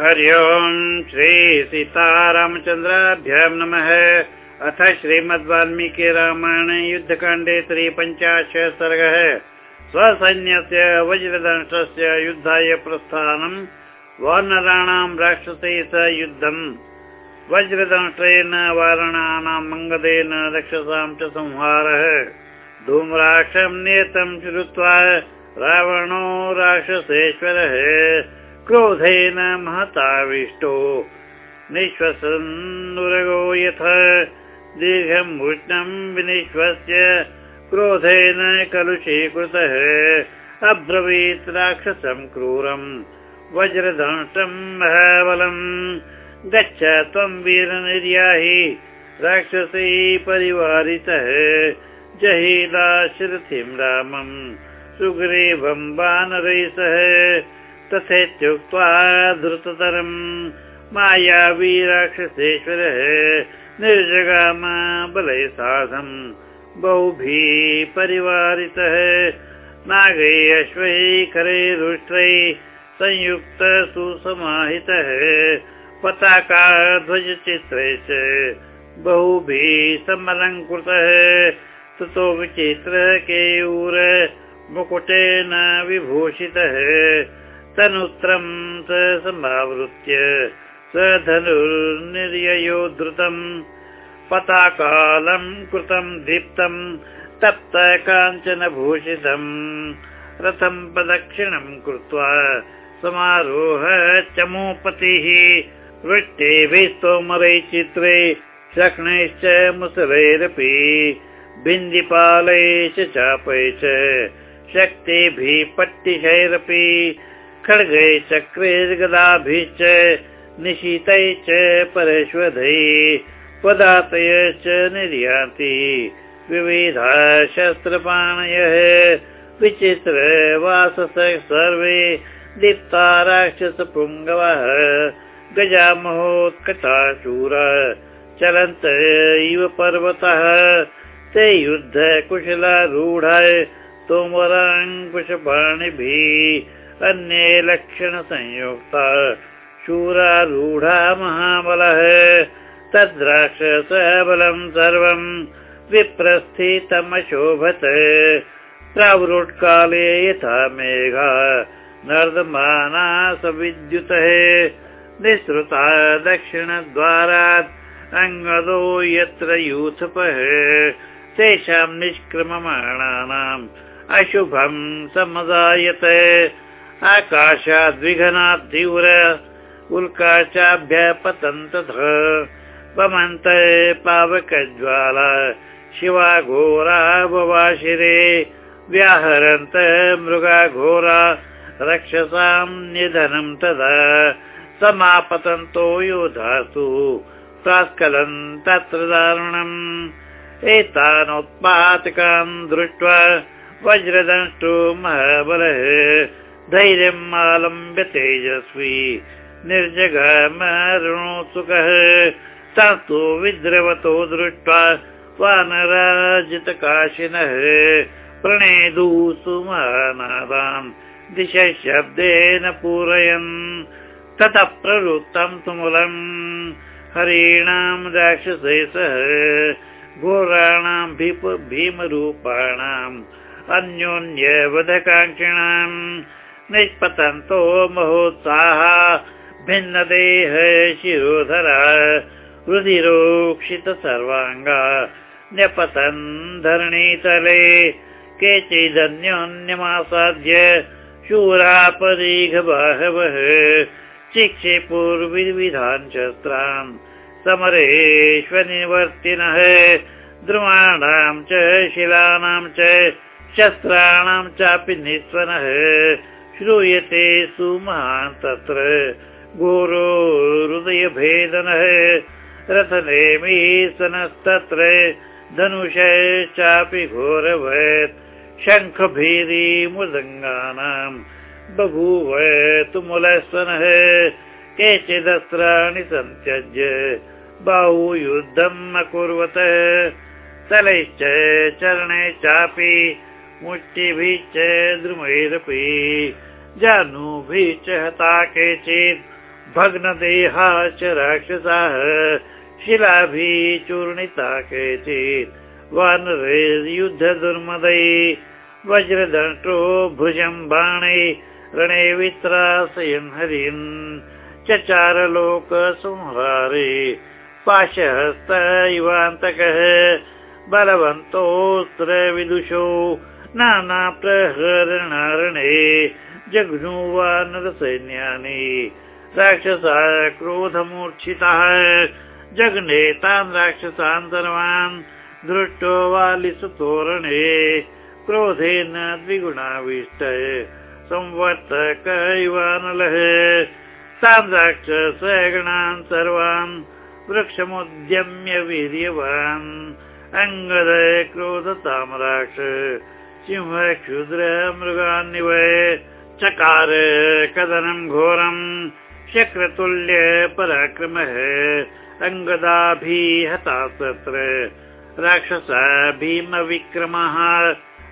हरि ओम् श्री सीतारामचन्द्राभ्यां नमः। अथ श्रीमद् वाल्मीकि रामायण युद्धकाण्डे त्रिपञ्चाशत् सर्गः स्वसैन्यस्य वज्रदंशस्य युद्धाय प्रस्थानम् वानराणां राक्षसै स युद्धम्। वज्रदंशेन वारणानां मङ्गलेन रक्षसां च संहारः। धूम्राक्षं नियतं श्रुत्वा रावणो राक्षसेश्वरः क्रोधेन महताविष्टो। निःश्वसन्नुरगो यथ। दीर्घम् उष्णम् विनिश्वस्य क्रोधेन कलुषीकृतः। अब्रवीत् राक्षसम् क्रूरम् वज्रदंशम् महाबलम्। गच्छ त्वम् वीरनिर्याहि। राक्षसी परिवारितः। जहीदाशरथिम् रामम्। सुग्रीवम् वानरैः सह तथेत्युक्त्वा धृततरम्। मायावी राक्षसेश्वरः निर्जगाम बलै साधम् बहुभिः परिवारितः। नागै अश्वै खरै रुष्ट्रै संयुक्त सुसमाहितः। पताका ध्वजचित्रै च बहुभिः समलङ्कृतः। ततो विचित्र केयूर मुकुटेन विभूषितः तनुत्रम् स समावृत्य स धनुर्निर्ययो धृतम् पताकालम् कृतम् दीप्तम् तप्त काञ्चन भूषितम् रथम् प्रदक्षिणम् कृत्वा समारोह चमूपतिः। वृष्टिभिः स्तोमरै चित्रे शक्नैश्च मुसलैरपि बिन्दिपालै च चापै च शक्तिभिः पट्टिशैरपि खड्गै चक्रैर्गदाभिश्च निशीतै च परेष्वधै पदातयश्च निर्याति विविधा शस्त्रपाणयः विचित्र वासस सर्वे दीप्ता राक्षसपुङ्गवः गजामहोत्कटा शूरा चलन्त इव पर्वतः ते युद्ध कुशलारूढाय तोमराङ्कुशपाणिभिः अन्ये लक्षणसंयुक्ता। शूरारूढा महाबलः। तद्राक्षस बलम् सर्वम् विप्रस्थितमशोभत। प्रावृट्काले यथा मेघा नर्दमाना सविद्युतः निःसृता दक्षिणद्वारात् अङ्गदो यत्र यूथपः। तेषां निष्क्रममाणानाम् अशुभम् समदायत आकाशाद्विघनात् तीव्र उल्काशाभ्यपतन् तथा पमन्त पावकज्वाला शिवा घोरा बवाशिरे व्याहरन्त मृगा घोरा रक्षसां निधनं तदा समापतन्तो योधासु प्रास्कलन् तत्र दारुणम् एतानोत्पातकान् दृष्ट्वा वज्रदंष्टो महाबलः धैर्यम् आलम्ब्य तेजस्वी निर्जगामरुणोत्सुकः। तु विद्रवतो दृष्ट्वा वानराजितकाशिनः। प्रणेदु सुमानादान् दिश शब्देन पूरयन्। ततः प्रवृत्तम् तुमुलम्। हरीणाम् राक्षसै सह घोराणाम् भीमरूपाणाम् अन्योन्यवधकाङ्क्षिणाम् निष्पतन्तो महोत्साह भिन्नदेह शिरोधरा रुधिरोक्षित सर्वाङ्गा न्यपतन् धरणीतले केचिदन्योन्यमासाद्य शूरापरीघबाहवः चिक्षेपुर्विविधान् शस्त्रान् समरेष्वनिवर्तिनः द्रुमाणां च शिलानां च शस्त्राणां चापि निःस्वनः श्रूयते सुमहान् तत्र घोरो हृदयभेदनः रथनेमीसनस्तत्र धनुषश्चापि घोरवत् शङ्खभेदी मृदङ्गानाम् बभूव तुमुलस्वनः केचिदस्त्राणि सन्त्यज्य बाहुयुद्धम् अकुर्वत तलैश्च चरणे चापि मुष्टिभिश्च द्रुमैरपि जानुभिश्च हता केचित्। भग्नदेहा च राक्षसाः शिलाभिः चूर्णिता केचित्। वानरे युद्ध दुर्मदै वज्रदण्टो भुजं बाणे रणे वित्रासयन् हरिन्। चचारलोक संहारे पाशहस्त इवान्तकः बलवन्तोऽस्त्र विदुषो नाना जघ्नु वा नरसैन्यानि राक्षसा क्रोधमूर्च्छितः जघ्ने तान् राक्षसान् सर्वान् दृष्टो वालिसुतोरणे क्रोधेन द्विगुणाविष्ट। संवर्तक इवानलः तान् राक्षसगणान् सर्वान् वृक्षमुद्यम्य वीर्यवान् अङ्गद क्रोधतां राक्ष सिंह क्षुद्र मृगान्निव चकार कदनं घोरम् शक्रतुल्य पराक्रमः अङ्गदाभिहता तत्र राक्षसा भीमविक्रमः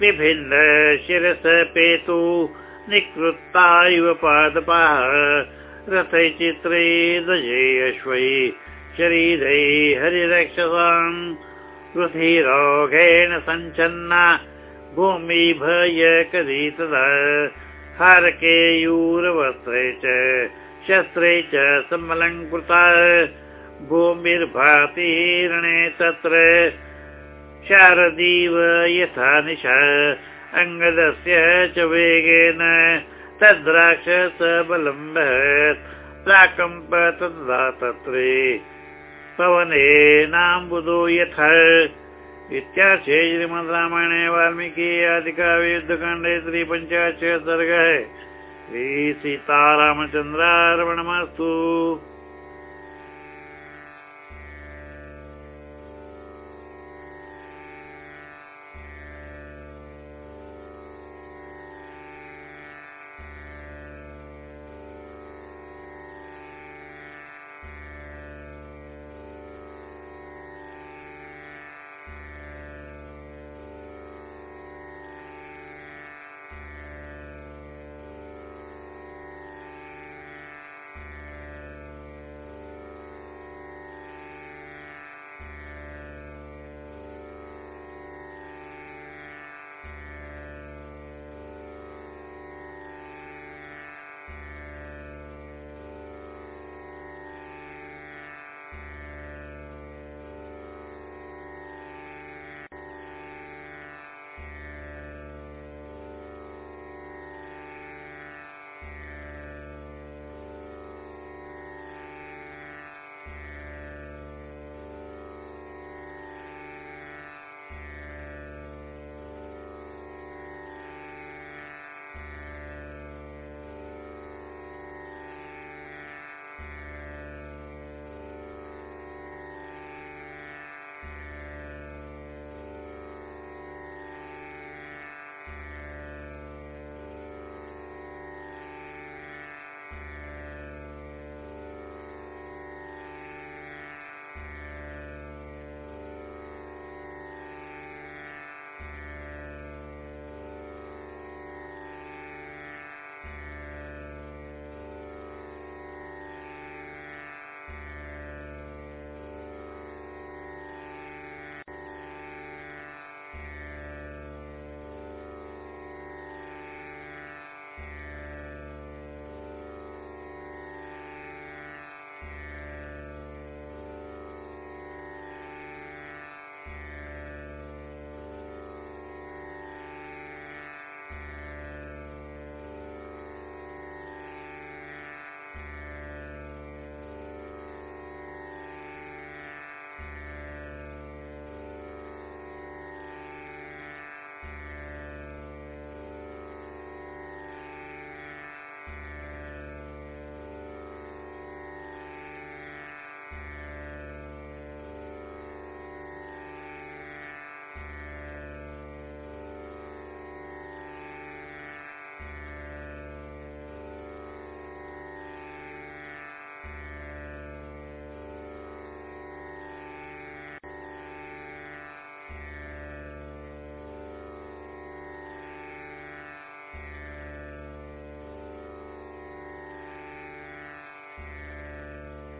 विभिन्न शिरस पेतु निकृत्ता इव पादपाः रथै चित्रे दजै अश्वै शरीरै हरिरक्षसाम् रुधिरोघेण सञ्चन्ना भूमि भय करी तदा हारकेयूरवस्त्रे च शस्त्रे च समलङ्कृता भूमिर्भाति रणे तत्र। शारदीव यथा निशा अङ्गदस्य च वेगेन। तद्राक्षस बलम्बत् प्राकम्प तदा तत्रे। पवनेनाम्बुदो यथ इत्यार्थे श्रीमद् रामायणे वाल्मीकि आदिकाव्ये युद्धकाण्डे सर्गः श्रीसीतारामचन्द्रार्पणमस्तु